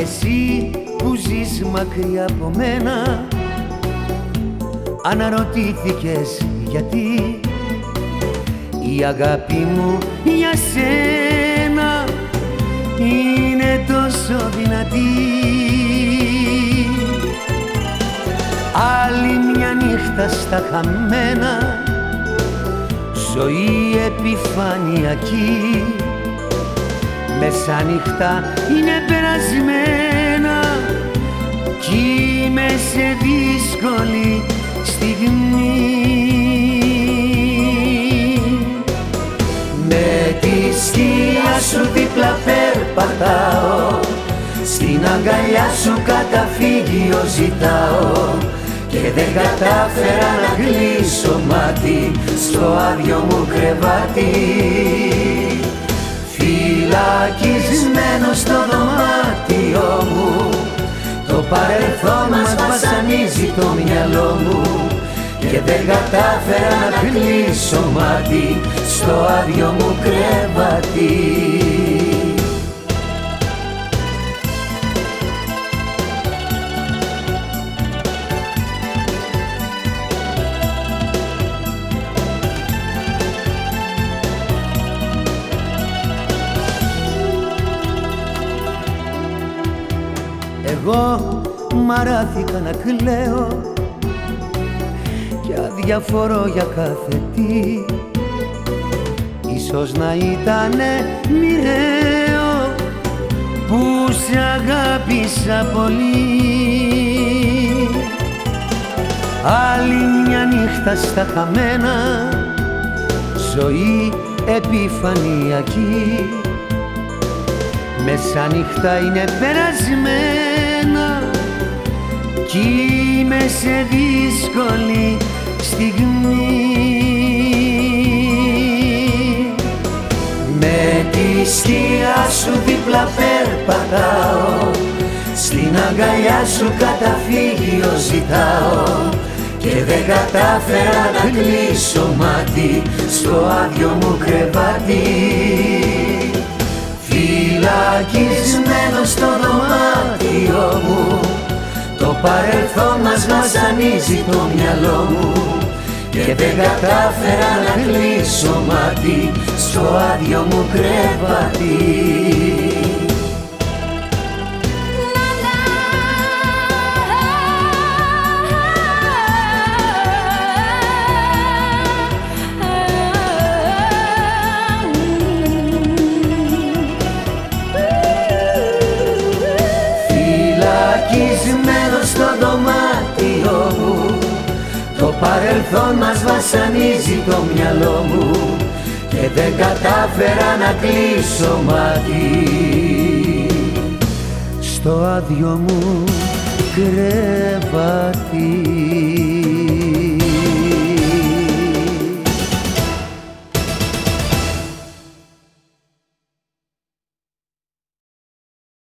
Εσύ που ζεις μακριά από μένα Αναρωτήθηκες γιατί. Η αγάπη μου για σένα Είναι τόσο δυνατή. Άλλη μια νύχτα στα χαμένα Ζωή επιφανειακή. Μεσάνυχτα είναι περασμένα δύσκολη στιγμή. Με τη σκιά σου δίπλα περπατάω στην αγκαλιά σου καταφύγιο ζητάω και δεν κατάφερα να κλείσω μάτι στο άδειο μου κρεβάτι. Φυλακισμένος στο δωμάτιό μου το παρελθόν μας βασανίζει το μυαλό μου και δεν κατάφερα να κλείσω μάτι στο άδειο μου κρεβάτι Εγώ μαράθηκα να κλαίω και αδιαφορώ για κάθε τι. Ίσως να ήτανε μοιραίο που σε αγάπησα πολύ. Άλλη μια νύχτα στα χαμένα ζωή επιφανειακή Μεσάνυχτα είναι περασμένα κι είμαι σε δύσκολη στιγμή. Με τη σκιά σου δίπλα περπατάω στην αγκαλιά σου καταφύγιο ζητάω και δεν κατάφερα να κλείσω μάτι στο άδειο μου κρεβάτι φυλακισμένο στο δωμάτιό μου. Το παρελθόν μας βασανίζει το μυαλό μου. Και δεν κατάφερα να κλείσω μάτι στο άδειο μου κρεβάτι παρελθόν μας βασανίζει το μυαλό μου και δεν κατάφερα να κλείσω μάτι. Στο άδειο μου κρεβάτι